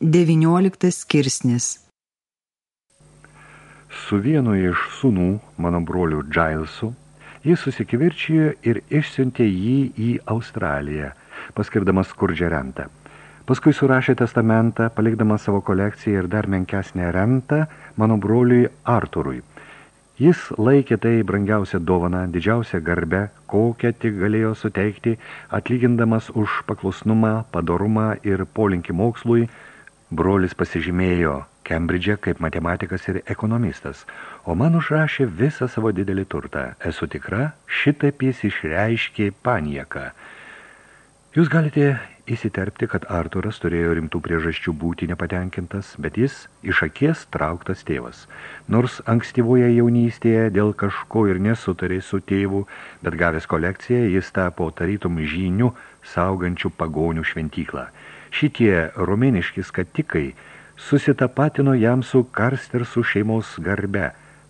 19 skirsnis Su vienu iš sūnų, mano brolių Džailsu, jis susikivirčijo ir išsiuntė jį į Australiją, paskirdamas skurdžią rentą. Paskui surašė testamentą, palikdamas savo kolekciją ir dar menkesnę rentą mano broliui Arturui. Jis laikė tai brangiausią dovaną, didžiausią garbę, kokią tik galėjo suteikti, atlygindamas už paklusnumą, padorumą ir polinkį mokslui, Brolis pasižymėjo Kembridže kaip matematikas ir ekonomistas, o man užrašė visą savo didelį turtą. Esu tikra, šitaip jis išreiškė panieką. Jūs galite įsiterpti, kad Arturas turėjo rimtų priežasčių būti nepatenkintas, bet jis iš akies trauktas tėvas. Nors ankstyvoje jaunystėje dėl kažko ir nesutarė su tėvu, bet gavęs kolekciją, jis tapo tarytum žynių saugančių pagonių šventyklą. Šitie romėniški skatikai susitapatino jam su Karstersų šeimos garbe,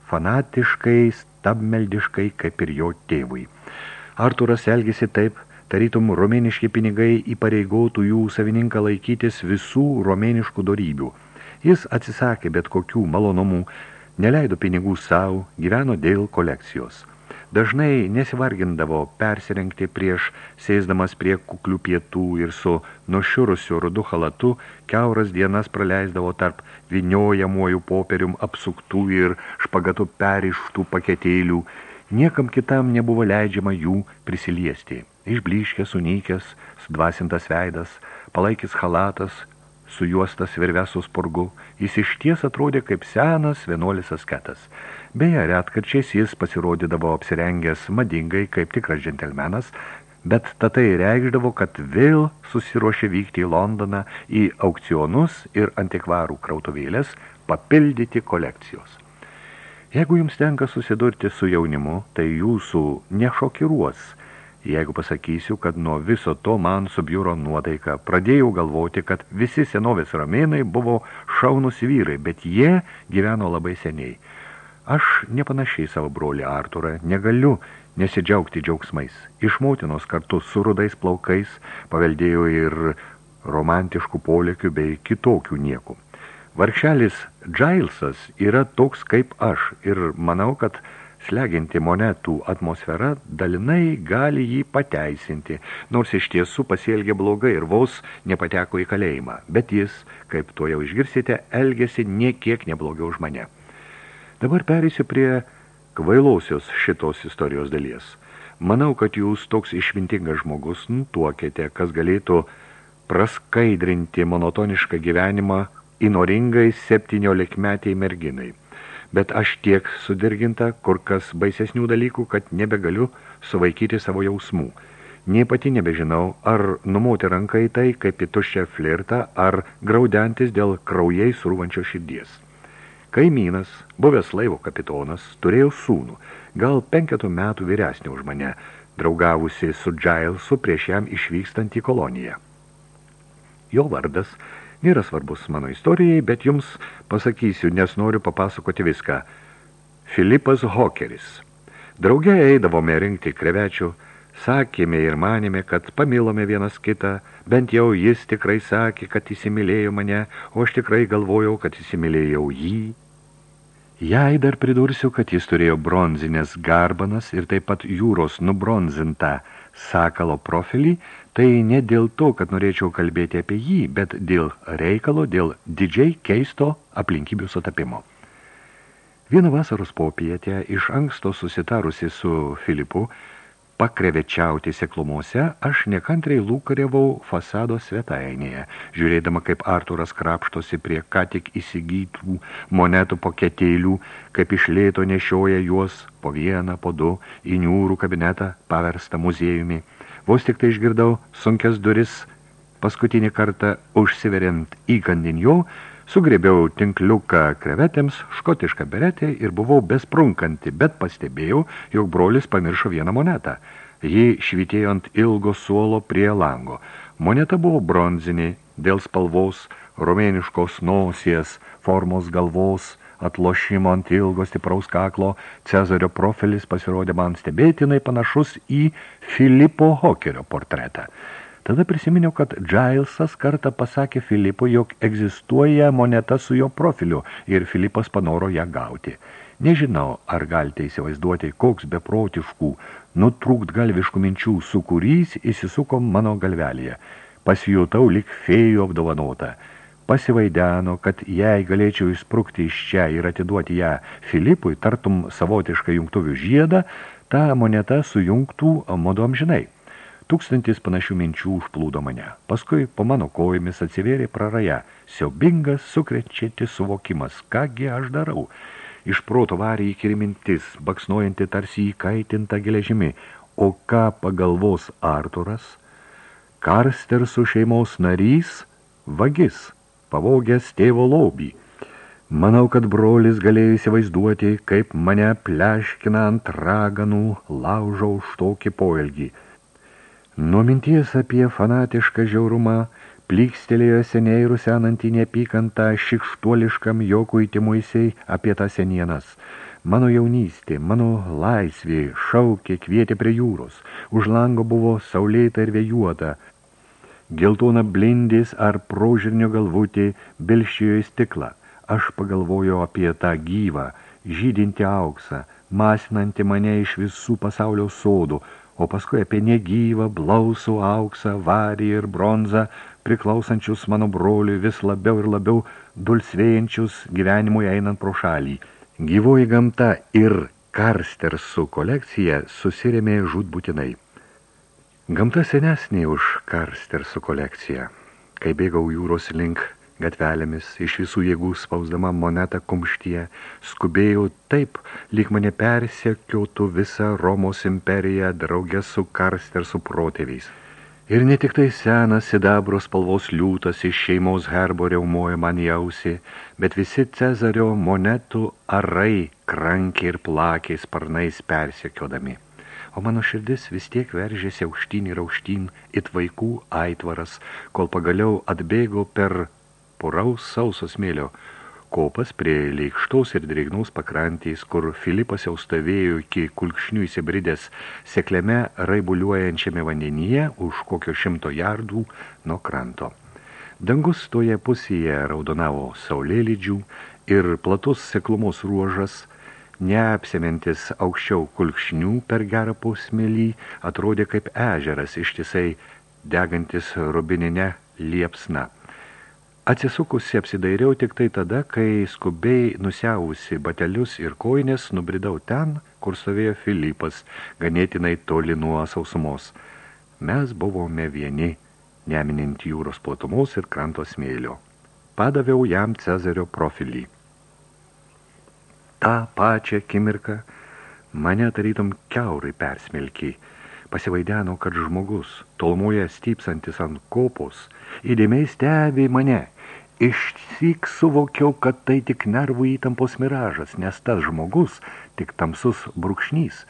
fanatiškai, stabmeldiškai, kaip ir jo tėvui. Arturas elgėsi taip, tarytum romėniški pinigai įpareigotų jų savininką laikytis visų romėniškų dorybių. Jis atsisakė bet kokių malonumų, neleido pinigų savo, gyveno dėl kolekcijos – Dažnai nesivargindavo persirengti prieš sėsdamas prie kuklių pietų ir su nušiurusiu rudu halatu keuras dienas praleisdavo tarp viniojamojų popierium apsuktų ir špagatų perištų paketėlių. Niekam kitam nebuvo leidžiama jų prisiliesti. Išbliškęs, sunykęs, sudvasintas veidas, palaikis halatas, su juostas virvesų spurgu, jis iš ties atrodė kaip senas vienuolis asketas. Beje, retkarčiais jis pasirodydavo apsirengęs madingai kaip tikras džentelmenas, bet tatai reikšdavo, kad vėl susiruošė vykti į Londoną į aukcionus ir antikvarų krautuvėlės papildyti kolekcijos. Jeigu jums tenka susidurti su jaunimu, tai jūsų nešokiruos, jeigu pasakysiu, kad nuo viso to man subjūro nuotaika. Pradėjau galvoti, kad visi senovės ramėnai buvo šaunus vyrai, bet jie gyveno labai seniai. Aš nepanašiai savo brolį Arturą negaliu nesidžiaugti džiaugsmais. Iš motinos kartu su rudais plaukais paveldėjo ir romantiškų polėkių bei kitokių niekų. Varkšelis Džailsas yra toks kaip aš ir manau, kad sleginti monetų atmosfera dalinai gali jį pateisinti, nors iš tiesų pasielgė blogai ir vos nepateko į kalėjimą. Bet jis, kaip to jau išgirsite, elgėsi niekiek neblogiau už mane. Dabar perėsiu prie kvailausios šitos istorijos dalies. Manau, kad jūs toks išmintingas žmogus nutuokėte, kas galėtų praskaidrinti monotonišką gyvenimą įnoringai septyniolikmetiai merginai. Bet aš tiek sudirginta, kur kas baisesnių dalykų, kad nebegaliu suvaikyti savo jausmų. Nie pati nebežinau, ar numoti ranką į tai, kaip į tuščią flirtą, ar graudentis dėl kraujai surūvančio širdies. Kaimynas, buvęs laivo kapitonas, turėjo sūnų, gal penketų metų vyresnį už mane, draugavusi su Džailsu prieš jam išvykstant į koloniją. Jo vardas nėra svarbus mano istorijai, bet jums pasakysiu, nes noriu papasakoti viską. Filipas Hokeris. Drauge eidavome rinkti krevečių, sakėme ir manėme, kad pamilome vienas kitą, bent jau jis tikrai sakė, kad įsimylėjo mane, o aš tikrai galvojau, kad įsimylėjau jį. Jei dar pridursiu, kad jis turėjo bronzinės garbanas ir taip pat jūros nubronzintą sakalo profilį, tai ne dėl to, kad norėčiau kalbėti apie jį, bet dėl reikalo, dėl didžiai keisto aplinkybių sutapimo. Vieną vasaros popietę iš anksto susitarusi su Filipu, pakrevečiauti seklumuose, aš nekantriai lūkariavau fasado svetainėje, žiūrėdama, kaip Arturas krapštosi prie ką tik įsigytų monetų paketėlių, kaip iš lėto nešioja juos po vieną, po du į niūrų kabinetą paverstą muziejumi. Vos tik tai išgirdau sunkias duris, paskutinį kartą užsiveriant įkandin jo, Sugrėbiau tinkliuką krevetėms, škotišką beretę ir buvau besprunkanti, bet pastebėjau, jog brolis pamiršo vieną monetą. Ji švitėjo ant ilgo suolo prie lango. Moneta buvo bronzinė, dėl spalvos, romėniškos nosies, formos galvos, atlošimo ant ilgo stipraus kaklo, Cezario profilis pasirodė man stebėtinai panašus į Filipo Hokerio portretą. Tada prisiminiau, kad Džailsas kartą pasakė Filipui, jog egzistuoja moneta su jo profiliu ir Filipas panoro ją gauti. Nežinau, ar galite įsivaizduoti, koks beprotiškų, nutrūkt galviškų minčių, su kuriais įsisuko mano galvelėje. Pasijutau lik fėjų apdovanota. Pasivaideno, kad jei galėčiau įsprukti iš čia ir atiduoti ją Filipui, tartum savotišką jungtuvių žiedą, ta moneta sujungtų modu amžinai. Tūkstantis panašių minčių užplūdo mane. Paskui po mano kojomis atsivėrė praraja. Siaubingas, sukrečiantis suvokimas. Kągi aš darau? Iš proto varė įkiri mintis, baksnuojanti tarsi įkaitinta geležimi. O ką pagalvos Arturas? Karstersų šeimos narys? Vagis, pavogęs tėvo lobį. Manau, kad brolis galėjo įsivaizduoti, kaip mane pleškina ant raganų laužo už tokį poelgį – Nuo minties apie fanatišką žiaurumą plykstelėjo seniai rusenantį neapykantą šikštuoliškam jokų įtimuisiai apie tą senienas. Mano jaunystė, mano laisvė šaukė, kvietė prie jūros. Už lango buvo saulėta ir vėjuota. Geltona blindis ar prožirnio galvutė bilščiojo į stiklą. Aš pagalvojau apie tą gyvą, žydinti auksą, masinantį mane iš visų pasaulio sodų, o paskui apie negyvą, blausų auksą, varį ir bronzą, priklausančius mano broliui vis labiau ir labiau dulsvėjančius gyvenimui einant pro šalį. Gyvoji gamta ir Karstersų kolekcija susirėmė žudbūtinai. Gamta senesnė už Karstersų kolekciją. Kai bėgau jūros link gatvelėmis, iš visų jėgų spausdama monetą kumštyje, skubėjau taip, lyg mane persekiotų visą Romos imperiją draugę su karster su protėviais. Ir ne tik tai senas sidabro spalvos liūtas iš šeimos herbo reumoja man jausi, bet visi Cezario monetų arai krankiai ir plakiai sparnais persekiodami. O mano širdis vis tiek veržėsi aukštyn ir aukštyn it vaikų aitvaras, kol pagaliau atbėgo per puraus sauso smėlio kopas prie leikštaus ir drėgnaus pakrantės, kur Filipas jau stovėjo iki kulkšnių įsibridęs sekliame raibuliuojančiame vandenyje už kokio šimto jardų nuo kranto. Dangus toje pusėje raudonavo saulėlydžių ir platus seklumos ruožas, neapsimentis aukščiau kulkšnių per gerą pusmelį, atrodė kaip ežeras ištisai degantis rubininę liepsną. Atsisukusi apsidairiau tik tai tada, kai skubiai nusiavusi batelius ir koinės nubridau ten, kur stovėjo Filipas, ganėtinai toli nuo sausumos. Mes buvome vieni, neminint jūros platumos ir kranto smėlio. Padaviau jam Cezario profilį. Ta pačią akimirką mane tarytum keurai persmelkiai, pasivaideno, kad žmogus, tolmoje stypsantis ant kopos, įdėmiai stebi mane – Išsyk suvokiau, kad tai tik nervų įtampos miražas, nes tas žmogus tik tamsus brūkšnys.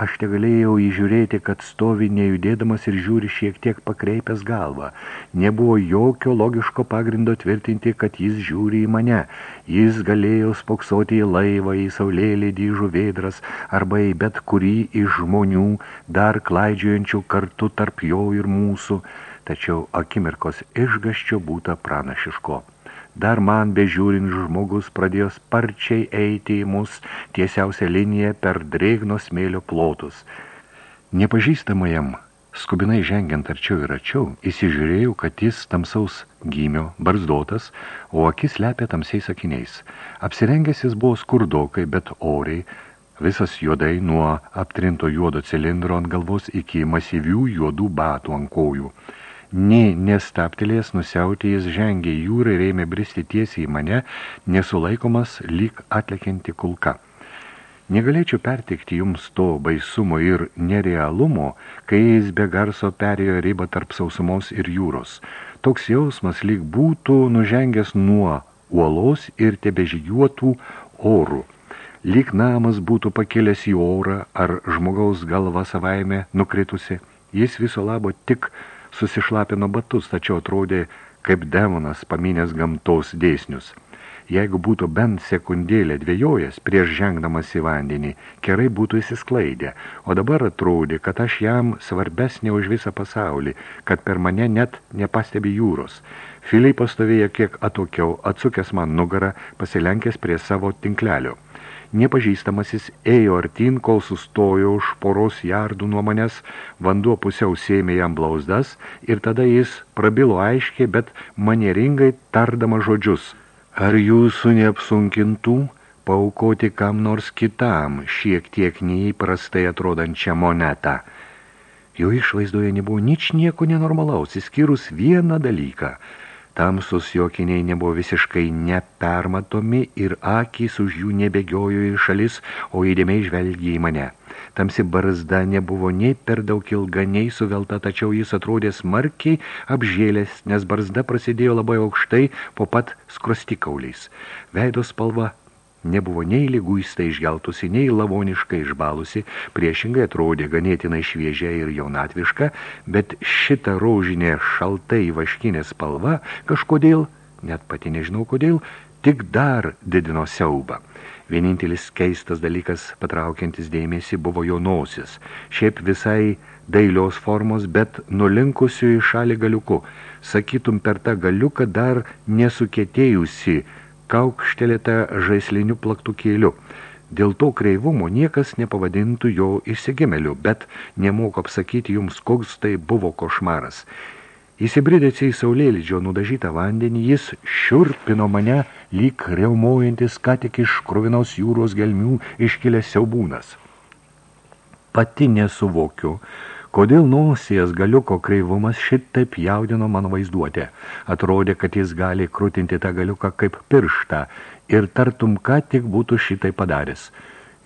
Aš te galėjau įžiūrėti, kad stovi nejudėdamas ir žiūri šiek tiek pakreipęs galvą. Nebuvo jokio logiško pagrindo tvirtinti, kad jis žiūri į mane. Jis galėjo spoksoti į laivą, į saulėlėdį žuvėdras arba į bet kurį iš žmonių, dar klaidžiojančių kartu tarp jo ir mūsų tačiau akimirkos išgaščio būta pranašiško. Dar man bežiūrint žmogus pradėjo sparčiai eiti į mus tiesiausią liniją per drėgno smėlio plotus. Nepažįstamajam, skubinai žengiant arčiau ir arčiau, įsižiūrėjau, kad jis tamsaus gymio, barzdotas, o akis lepė tamsiais akiniais. Apsirengęs jis buvo skurdokai, bet oriai, visas juodai nuo aptrinto juodo cilindro ant galvos iki masyvių juodų batų ant kojų. Nei nestaptelės nusiautė jis žengė jūrą ir ėmė bristi tiesiai į mane, nesulaikomas lyg atlekinti kulka. Negalėčiau pertikti jums to baisumo ir nerealumo, kai jis be garso perėjo ribą tarp sausumos ir jūros. Toks jausmas lyg būtų nužengęs nuo uolos ir tebežygiuotų orų. Lyg namas būtų pakėlęs į orą ar žmogaus galva savaime nukritusi. Jis viso labo tik susišlapino batus, tačiau atrodė kaip demonas paminės gamtos dėsnius. Jeigu būtų bent sekundėlę dviejojas prieš žengdamas į vandenį, kerai būtų įsisklaidę, o dabar atrodė, kad aš jam svarbesnė už visą pasaulį, kad per mane net nepastebi jūros. Filipas stovėjo kiek atokiau, atsukęs man nugarą, pasilenkęs prie savo tinklelio. Nepažįstamasis ėjo artin, kol sustojo už poros jardų nuo manęs, vanduo pusiau sėmė jam blauzdas ir tada jis prabilo aiškiai, bet manieringai tardama žodžius. Ar jūsų neapsunkintų paukoti kam nors kitam šiek tiek neįprastai atrodančią monetą? Jo išvaizdoje nebuvo nič nieko nenormalaus, įskyrus vieną dalyką – Tamsus jokiniai nebuvo visiškai nepermatomi ir akys už jų nebegiojo į šalis, o įdėmiai žvelgė į mane. Tamsi barzda nebuvo nei per daug ilga, nei suvelta, tačiau jis atrodė smarkiai apžėlės, nes barzda prasidėjo labai aukštai po pat skrostikauliais. Veido spalva nebuvo nei lyguistai išgeltusi, nei lavoniškai išbalusi, priešingai atrodė ganėtinai šviežia ir jaunatviška, bet šita rožinė šaltai vaškinė spalva kažkodėl, net pati nežinau kodėl, tik dar didino siaubą. Vienintelis keistas dalykas patraukiantis dėmesį buvo jo nosis, šiaip visai dailios formos, bet nulinkusių į šalį galiuku. Sakytum, per tą galiuką dar nesukėtėjusi, kaukštelėta žaisliniu plaktukėliu. Dėl to kreivumo niekas nepavadintų jo įsigimeliu, bet nemoku apsakyti jums, koks tai buvo košmaras. Įsibridęs į saulėlydžio nudažytą vandenį, jis šiurpino mane lyg reumojantis, ką tik iš kruvinos jūros gelmių iškilęs siaubūnas. Pati nesuvokiu, Kodėl nosijas galiuko kreivumas šitaip jaudino mano vaizduotę? Atrodė, kad jis gali krūtinti tą galiuką kaip pirštą ir tartum ką tik būtų šitai padaręs.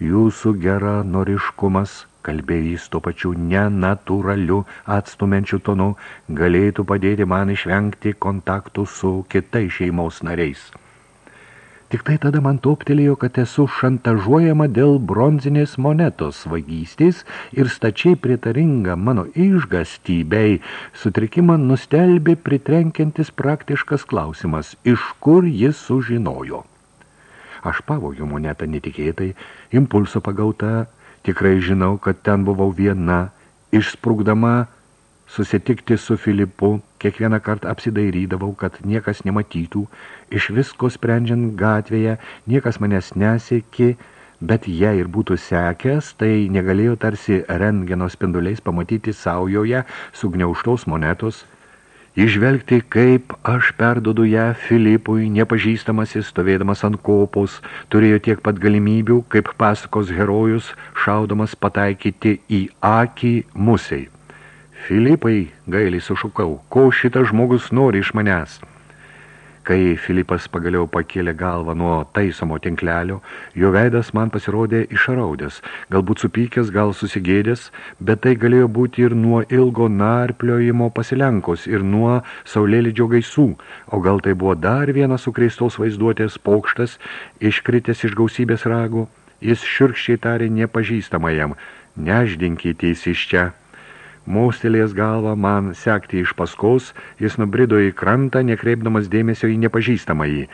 Jūsų gera noriškumas, kalbėjo jis to pačiu nenatūraliu atstumenčiu tonu, galėtų padėti man išvengti kontaktų su kitais šeimos nariais. Tik tai tada man toptelėjo, kad esu šantažuojama dėl bronzinės monetos vagystės ir stačiai pritaringa mano išgastį bei sutrikimą nustelbė pritrenkiantis praktiškas klausimas, iš kur jis sužinojo. Aš pavogiu monetą netikėtai, impulso pagauta, tikrai žinau, kad ten buvau viena, išsprūgdama susitikti su Filipu, kiekvieną kartą apsidairydavau, kad niekas nematytų, iš visko sprendžiant gatvėje, niekas manęs nesiekė, bet jei ir būtų sekęs, tai negalėjo tarsi rentgeno spinduliais pamatyti saujoje sugniauštos monetos, Išvelgti, kaip aš perdodu ją Filipui, nepažįstamasis, stovėdamas ant kopos, turėjo tiek pat galimybių, kaip pasakos herojus, šaudamas pataikyti į akį musiai. Filipai, gailiai sušukau, ko šitas žmogus nori iš manęs? Kai Filipas pagaliau pakėlė galvą nuo taisomo tinklelio, jo veidas man pasirodė išaraudęs, galbūt supykęs, gal susigėdęs, bet tai galėjo būti ir nuo ilgo narpliojimo pasilenkos ir nuo saulėlydžio gaisų, o gal tai buvo dar vienas sukreistos vaizduotės pokštas, iškritęs iš gausybės ragų, jis širkščiai tarė nepažįstamajam, neždinkitės iš čia. Maustelės galvą man sekti iš paskos, jis nubrido į krantą, nekreipdamas dėmesio į nepažįstamąjį.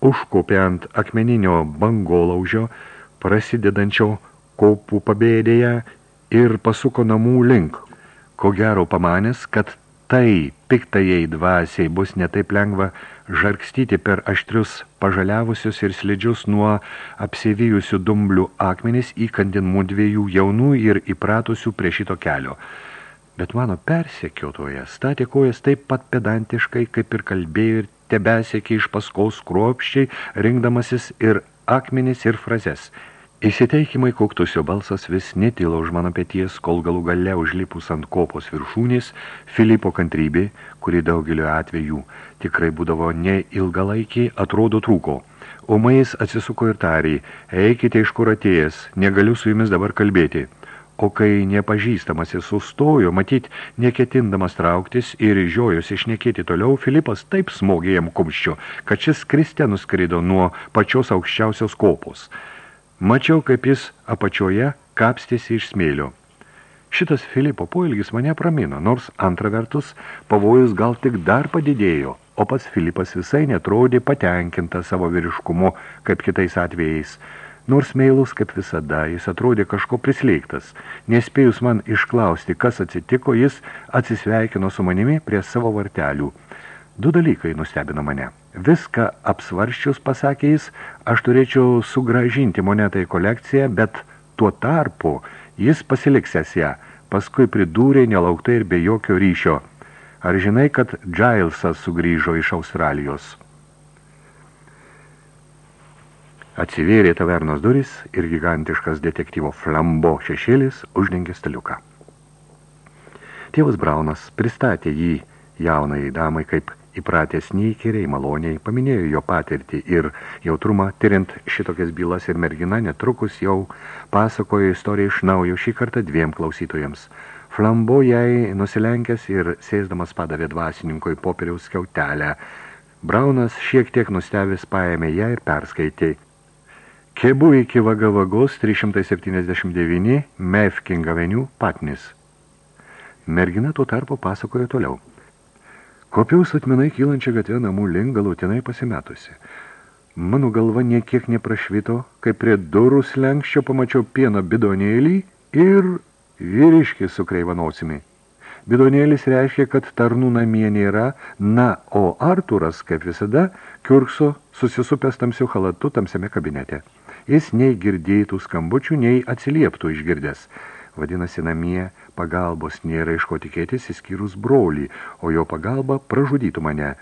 Užkopė ant akmeninio bangolaužio, prasidedančio kopų pabėdėje ir pasuko namų link. Ko gero pamanęs, kad tai piktajai dvasiai bus netaip lengva žarkstyti per aštrius pažaliavusius ir slidžius nuo apsivijusių dumblių akmenis įkandinmų dviejų jaunų ir įpratusių prie šito kelio – Bet mano persekiotojas statė kojas taip pat pedantiškai, kaip ir kalbėjo ir tebesiekė iš paskaus kruopščiai, rinkdamasis ir akmenis ir frazes. Įsiteikimai koktusio balsas vis netilo už mano pėties, kol galų gale užlipus ant kopos viršūnės, Filipo kantrybė, kuri daugelio atvejų tikrai būdavo ne ilgalaikiai, atrodo trūko. O mais atsisuko ir tarė, eikite iš kur atėjęs, negaliu su jumis dabar kalbėti. O kai nepažįstamasis sustojo, matyt, neketindamas trauktis ir žiojus išnekėti toliau, Filipas taip smogė jam kumščiu, kad šis kriste nuskrido nuo pačios aukščiausios kopos. Mačiau, kaip jis apačioje kapstėsi iš smėlio. Šitas Filipo poilgis mane pramino, nors antra vertus pavojus gal tik dar padidėjo, o pats Filipas visai netrodė patenkinta savo vyriškumu, kaip kitais atvejais. Nors meilus, kaip visada, jis atrodė kažko prisleiktas. Nespėjus man išklausti, kas atsitiko, jis atsisveikino su manimi prie savo vartelių. Du dalykai nustebino mane. Viską apsvarščius, pasakė jis, aš turėčiau sugražinti monetą į kolekciją, bet tuo tarpu jis pasiliksęs ją. Paskui pridūrė nelauktai ir be jokio ryšio. Ar žinai, kad Gilesas sugrįžo iš Australijos? Atsivėrė tavernos duris ir gigantiškas detektyvo flambo šešėlis uždengė staliuką. Tėvas Braunas pristatė jį jaunai damai kaip įpratęs neįkiriai maloniai, paminėjo jo patirtį ir jautrumą, tyrint šitokias bylas ir mergina netrukus jau pasakojo istoriją iš naujo šį kartą dviem klausytojams. Flambo jai nusilenkęs ir sėsdamas padavė dvasininkui popieriaus skiautelę. Braunas šiek tiek nustebęs paėmė ją ir perskaitė Kebu iki Vagavagos 379 Mefking Avenue Patnis. Mergina tuo tarpu pasakojo toliau. Kopiaus atmenai kylančią gatvę namų link galutinai pasimetusi. Mano galva niekiek neprašvito, kai prie durų slenkščio pamačiau pieno bidonėlį ir vyriškį su kreivanosimi. Bidonėlis reiškia, kad tarnų namie nėra, na, o Arturas, kaip visada, kiurkso susisupęs tamsių halatų tamsiame kabinete. Jis nei girdėtų skambučių, nei atsilieptų išgirdęs. Vadinasi, namie pagalbos nėra iš ko tikėtis, įskyrus brolį, o jo pagalba pražudytų mane.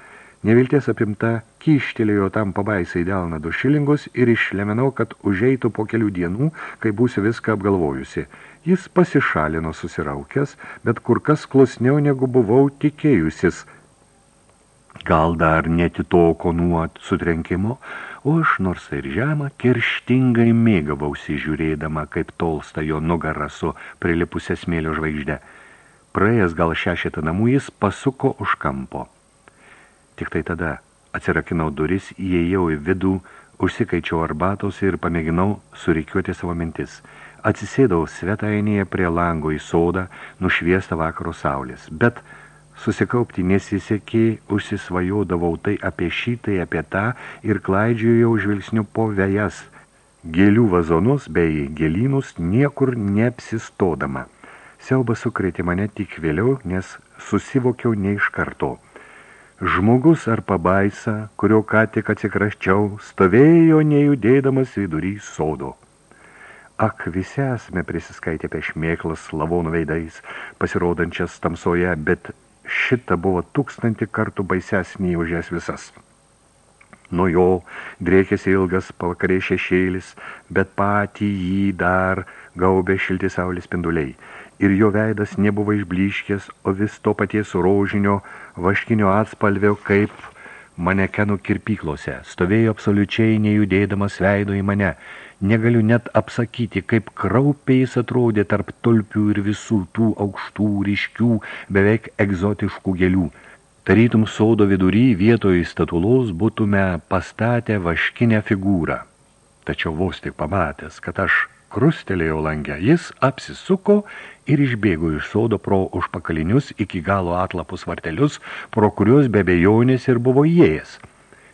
Nevilties apimta kyštelėjo tam pabaisai delną du šilingus ir išlemenau, kad užeitų po kelių dienų, kai būsiu viską apgalvojusi. Jis pasišalino susiraukęs, bet kur kas klusniau negu buvau tikėjusis. Gal dar netitoko nuo sutrenkimo, o aš nors ir žemą kerštingai mėgavausi žiūrėdama, kaip tolsta jo nugara su prilipusia smėlio žvaigžde. Praėjęs gal šešetą namų jis pasuko už kampo. Tik tai tada atsirakinau duris, įėjau į vidų, užsikaičiau arbatos ir pamėginau surikiuoti savo mintis. Atsisėdau svetainėje prie lango į sodą, nušviestą vakaro saulės, bet Susikaupti nesisekė, užsisvajodavau tai apie šį, tai apie tą ir klaidžiojau žvilgsniu po vejas, gėlių vazonus bei gėlynus niekur neapsistodama. Siaubas sukrėtė mane tik vėliau, nes susivokiau ne iš karto. Žmogus ar pabaisa, kurio ką tik atsikraščiau, stovėjo nejudėdamas vidury sodo. Ak, visi esame prisiskaitę apie šmėklas lavonų veidais, pasirodančias tamsoje, bet šita buvo tūkstantį kartų baisesnį už jas visas. Nuo jo drėkėsi ilgas pavakarė šešėlis, bet patį jį dar gaubė šilti saulės spinduliai. Ir jo veidas nebuvo išbliškęs, o vis to paties rožinio, vaškinio atspalvio, kaip manekenų kirpyklose. Stovėjo absoliučiai nejudėdamas veido į mane, Negaliu net apsakyti, kaip kraupiai jis atrodė tarp tulpių ir visų tų aukštų, ryškių, beveik egzotiškų gėlių. Tarytum sodo vidury vietoje statulos būtume pastatę vaškinę figūrą. Tačiau vos tik pamatęs, kad aš krustelėjau langę, jis apsisuko ir išbėgo iš sodo pro užpakalinius iki galo atlapus vartelius, pro kuriuos be bejonės ir buvo įėjęs.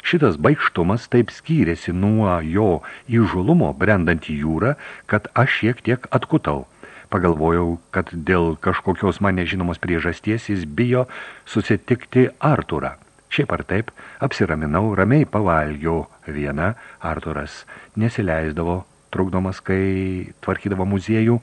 Šitas baigštumas taip skyrėsi nuo jo įžulumo brendant į jūrą, kad aš šiek tiek atkutau. Pagalvojau, kad dėl kažkokios man nežinomos priežasties jis bijo susitikti Arturą. Šiaip ar taip, apsiraminau, ramiai pavalgiau. Viena Arturas nesileisdavo, trukdomas, kai tvarkydavo muziejų,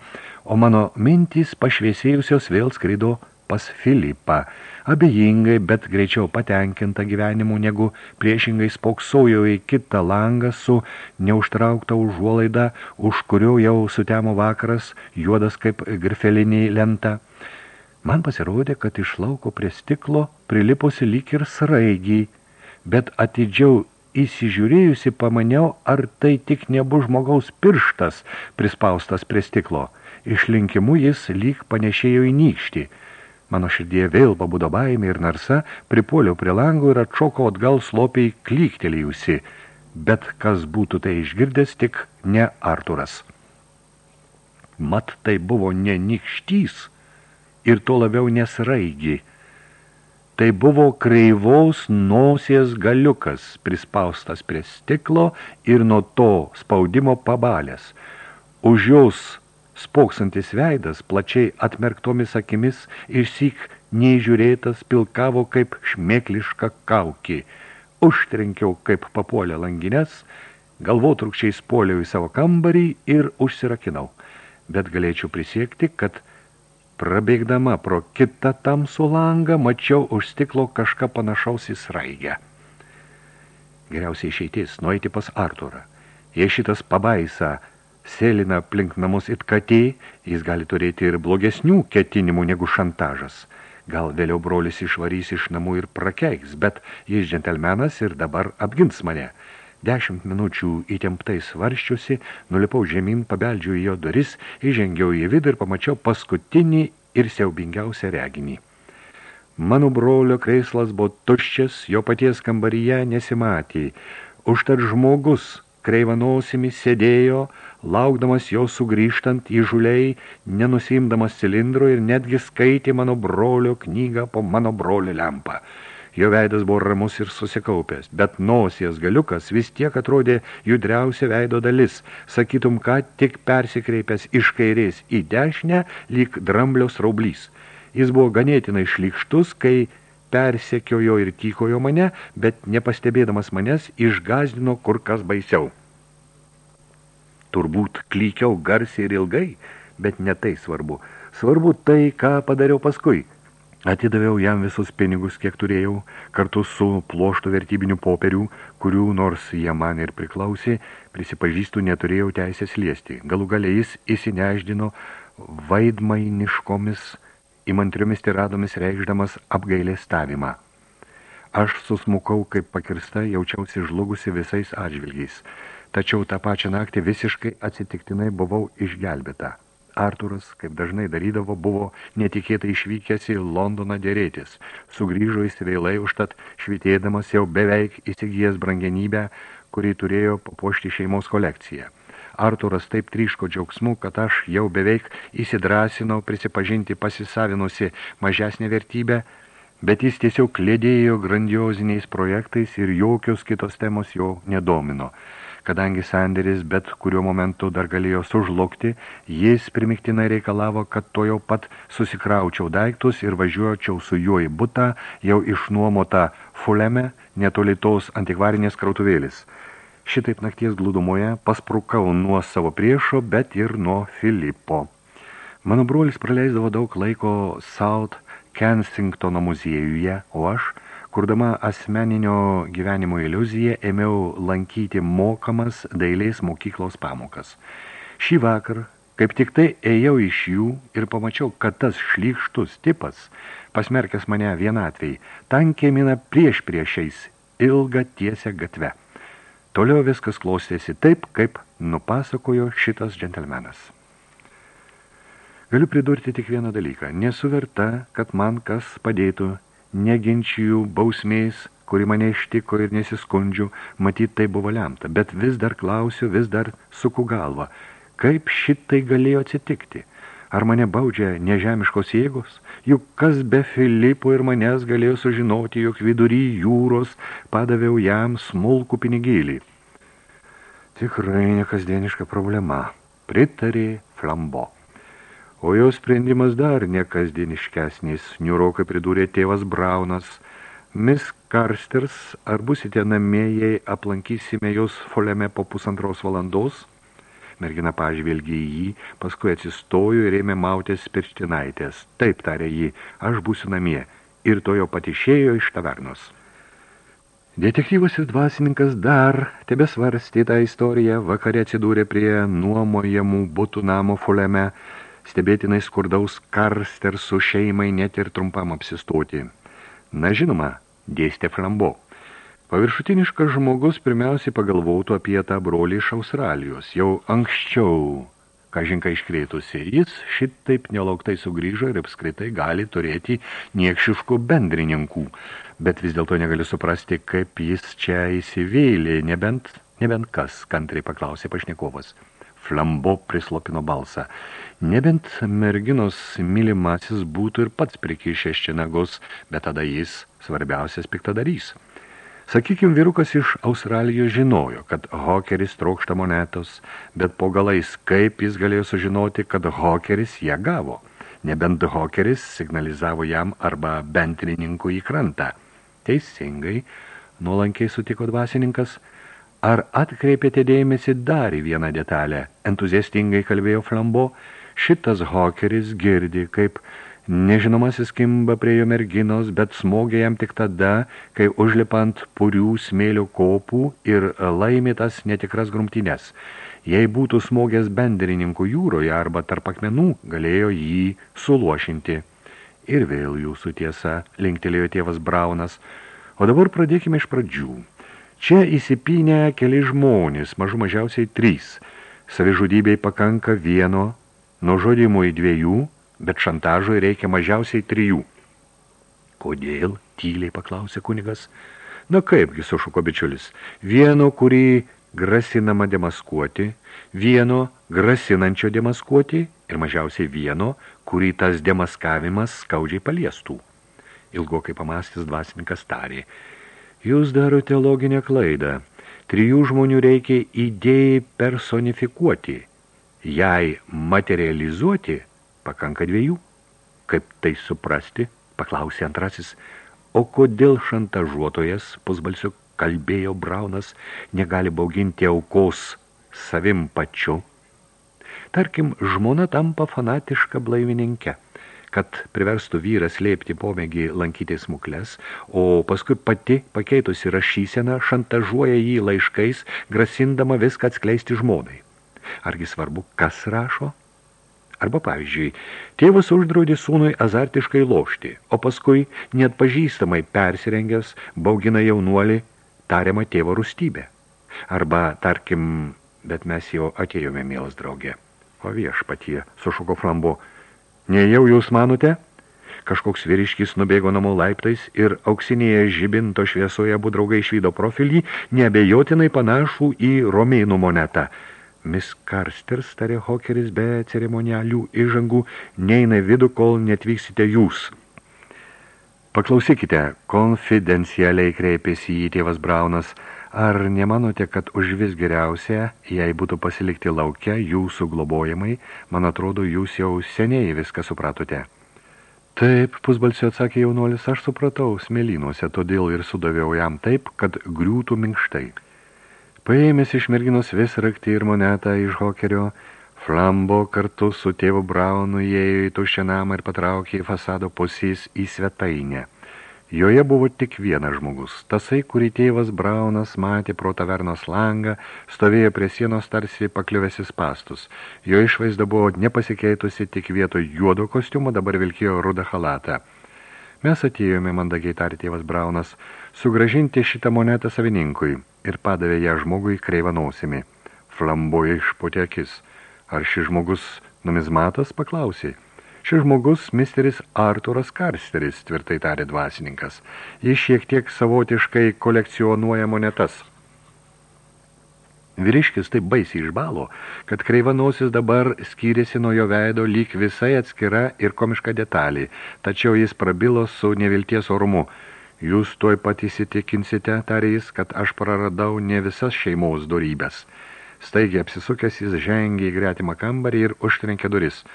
o mano mintys pašviesėjusios vėl skrido pas Filipą, abejingai, bet greičiau patenkinta gyvenimu, negu priešingai spoksojau į kitą langą su neužtraukta užuolaida, už kurio jau sutemo vakaras, juodas kaip grifelinė lenta. Man pasirodė, kad iš lauko prie stiklo prilipusi lyg ir sraigiai, bet atidžiau įsižiūrėjusi pamaniau, ar tai tik nebus žmogaus pirštas prispaustas prie stiklo. Išlinkimu jis lyg panešėjo į nykštį – Mano širdie vėl pabudo baimė ir narsa, pripuoliau prie lango ir atšokau atgal slopiai klyktelėjusi, bet kas būtų tai išgirdęs tik ne Arturas. Mat tai buvo ne nikštys ir to labiau nesraigi. Tai buvo kreivaus nosies galiukas, prispaustas prie stiklo ir nuo to spaudimo pabalės. Už jos spoksantis veidas, plačiai atmerktomis akimis, išsyk neįžiūrėtas pilkavo kaip šmėkliška kaukį. Užtrenkiau kaip papuolė langines, galvotrukčiais puoliau į savo kambarį ir užsirakinau. Bet galėčiau prisiekti, kad Prabėgdama pro kitą tamsų langą, mačiau už stiklo kažką panašaus į sraigę. Geriausiai išeitis – nueiti pas Arturą. Jei šitas pabaisa sėlina aplink namus it katė, jis gali turėti ir blogesnių ketinimų negu šantažas. Gal vėliau brolis išvarys iš namų ir prakeiks, bet jis džentelmenas ir dabar apgins mane – Dešimt minučių įtemptai svarščiusi, nulipau žemyn, pabeldžiau į jo duris, įžengiau į vidų ir pamačiau paskutinį ir siaubingiausią reginį. Mano brolio kreislas buvo tuščias, jo paties kambaryje nesimatė. Užtat žmogus kreivanosimi sėdėjo, laukdamas jo sugrįžtant į žuliai, nenusimdamas cilindro ir netgi skaitė mano brolio knygą po mano brolio lempą. Jo veidas buvo ramus ir susikaupęs, bet nosies galiukas vis tiek atrodė judriausia veido dalis, sakytum, ką tik persikreipęs iš kairės į dešinę, lyg drambliaus raublys. Jis buvo ganėtinai šlikštus, kai persekiojo ir tykojo mane, bet nepastebėdamas manęs išgazdino kur kas baisiau. Turbūt klykiau garsiai ir ilgai, bet ne tai svarbu. Svarbu tai, ką padariau paskui – Atidaviau jam visus pinigus, kiek turėjau, kartu su ploštų vertybinių popierių, kurių, nors jie man ir priklausė, prisipažįstų neturėjau teisės liesti. Galų galiai jis įsineždino vaidmainiškomis, įmantriomis tiradomis reikšdamas apgailė stavimą. Aš susmukau kaip pakirsta, jaučiausi žlugusi visais atžvilgiais, tačiau tą pačią naktį visiškai atsitiktinai buvau išgelbėta. Arturas, kaip dažnai darydavo, buvo netikėtai išvykęs į Londoną dėrėtis. Sugrįžo vėlai užtat švitėdamas jau beveik įsigijęs brangenybę, kurį turėjo papuošti šeimos kolekciją. Arturas taip tryško džiaugsmu, kad aš jau beveik įsidrasinau prisipažinti pasisavinusi mažesnę vertybę, bet jis tiesiog klėdėjo grandioziniais projektais ir jokios kitos temos jo nedomino – Kadangi Sanderis bet kuriuo momentu dar galėjo sužlugti, jis primiktinai reikalavo, kad to jau pat susikraučiau daiktus ir važiuočiau su juo į butą, jau išnuomotą Fuleme, netoli tos antikvarinės krautuvėlis. Šitaip nakties glūdumoje pasprukau nuo savo priešo, bet ir nuo Filipo. Mano brolis praleisdavo daug laiko South Kensingtono muziejuje, o aš – Kurdama asmeninio gyvenimo iliuziją, ėmiau lankyti mokamas dailės mokyklos pamokas. Šį vakar, kaip tik tai ėjau iš jų ir pamačiau, kad tas šlykštus tipas, pasmerkęs mane vienatvei, tankė mina prieš priešiais ilgą tiesę gatvę. Toliau viskas klostėsi taip, kaip nupasakojo šitas džentelmenas. Galiu pridurti tik vieną dalyką. Nesu verta, kad man kas padėtų neginčijų bausmės, kuri mane ištiko ir nesiskundžiu, matyt tai buvo lemta, bet vis dar klausiu, vis dar suku galvą, kaip šitai galėjo atsitikti. Ar mane baudžia nežemiškos jėgos? Juk kas be Filipo ir manęs galėjo sužinoti, jog vidury jūros padaviau jam smulkų pinigėlį. Tikrai nekasdieniška problema, pritarė Flambo. O jo sprendimas dar nekasdieniškesnis, niurokai pridūrė tėvas Braunas. Miss Karsters, ar busite namie, jei aplankysime jos foleme po pusantros valandos? Mergina pažvelgė į jį, paskui atsistojo ir ėmė mautės pirštinaitės. Taip, tarė jį, aš būsiu namie. Ir to jo patišėjo iš tavernos. Detektyvas ir dvasininkas dar tebesvarstė tą istoriją, vakarė atsidūrė prie nuomojamų butų namo fuleme, stebėtinai skurdaus karstersų šeimai net ir trumpam apsistoti. Na žinoma, dėstė Flambo. Paviršutiniškas žmogus pirmiausiai pagalvautų apie tą brolį iš Australijos, jau anksčiau, kažinka iškrėtusi. Jis šitaip nelauktai sugrįžo ir apskritai gali turėti niekšiškų bendrininkų, bet vis dėlto negali suprasti, kaip jis čia įsivėlė, nebent, nebent kas, kantriai paklausė pašnekovas. Flambo prislopino balsą. Nebent merginos mylimasis būtų ir pats prikišęs čia nagus, bet tada jis svarbiausias piktadarys. Sakykime, vyrukas iš Australijos žinojo, kad hokeris trokšta monetos, bet po galais kaip jis galėjo sužinoti, kad hokeris ją gavo. Nebent hokeris signalizavo jam arba bentrininkų į krantą. Teisingai, nuolankiai sutiko dvasininkas – Ar atkreipėte dėmesį dar į vieną detalę? Entuziastingai kalbėjo Flambo. Šitas hokeris girdi, kaip nežinomasis kimba prie jo merginos, bet smogė jam tik tada, kai užlipant purių smėlio kopų ir laimėtas netikras grumtines. Jei būtų smogęs bendrininkų jūroje arba tarp akmenų, galėjo jį suluošinti. Ir vėl jūsų tiesa, linktelėjo tėvas Braunas. O dabar pradėkime iš pradžių. Čia įsipynę keli žmonės, mažų mažiausiai trys. Savižudybei pakanka vieno, nužudimui dviejų, bet šantažui reikia mažiausiai trijų. Kodėl? tyliai paklausė kunigas. Na kaipgi, sušuko bičiulis. Vieno, kurį grasinama demaskuoti, vieno grasinančio demaskuoti ir mažiausiai vieno, kurį tas demaskavimas skaudžiai paliestų. Ilgokai pamastys dvasininkas tarė – Jūs darote loginę klaidą. Trijų žmonių reikia idėjai personifikuoti. Jei materializuoti, pakanka dviejų. Kaip tai suprasti, paklausė antrasis. O kodėl šantažuotojas, pusbalsiu kalbėjo Braunas, negali bauginti aukos savim pačiu? Tarkim, žmona tampa fanatiška blaivininke kad priverstų vyrą slėpti pomėgį lankyti smukles, o paskui pati pakeitusi rašyseną šantažuoja jį laiškais, grasindama viską atskleisti žmonai. Argi svarbu, kas rašo? Arba, pavyzdžiui, tėvas uždraudė sūnui azartiškai lošti, o paskui net pažįstamai persirengęs baugina jaunuolį tariamą tėvo rūstybę. Arba, tarkim, bet mes jau atėjome, mielas draugė. O viešpatie, sušuko flambo, Nejau jūs manote? Kažkoks vyriškis nubėgo namo laiptais ir auksinėje žibinto šviesoje abu draugai išvydo profilį, neabejotinai panašų į romėnų monetą. Miss Karsters, tarė Hokeris be ceremonialių įžangų, neina vidų, kol netvyksite jūs. Paklausykite, konfidencialiai kreipėsi į tėvas Braunas – Ar nemanote, kad už vis geriausia, jei būtų pasilikti laukia jūsų globojimai, man atrodo, jūs jau seniai viską supratote. Taip, pusbalsio atsakė jaunuolis, aš supratau smėlynuose, todėl ir sudaviau jam taip, kad griūtų minkštai. Paėmęs iš merginos vis rakti ir monetą iš hokerio, Flambo kartu su tėvu Braunu įėjo į tuščią namą ir patraukė į fasado pusės į svetainę. Joje buvo tik vienas žmogus. Tasai, kurį tėvas Braunas matė pro tavernos langą, stovėjo prie sienos tarsi pakliuvęsis pastus. Jo išvaizda buvo nepasikeitusi tik vietoj juodo kostiumo, dabar vilkėjo rudą halatą. Mes atėjome, mandagiai tarė tėvas Braunas, sugražinti šitą monetą savininkui ir padavė ją žmogui kreivanausimi. Flamboja išputė akis. Ar šis žmogus numizmatas, paklausė. Šis žmogus misteris Arturas Karsteris, tvirtai tarė dvasininkas. Jis šiek tiek savotiškai kolekcionuoja monetas. Vyriškis taip baisiai išbalo, kad kreivanosis dabar skyrėsi nuo jo veido lyg visai atskira ir komiška detalė, tačiau jis prabilo su nevilties orumu. Jūs tuoj pat įsitikinsite, tarė jis, kad aš praradau ne visas šeimos dorybės. Staigiai apsisukęs jis žengė į gretimą kambarį ir užtrenkė duris –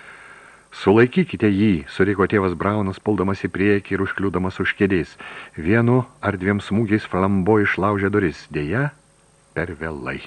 Sulaikykite jį, suriko tėvas Braunas, puldamas į priekį ir užkliūdamas už kėdės. Vienu ar dviem smūgiais flambo išlaužė duris, dėja per vėlai.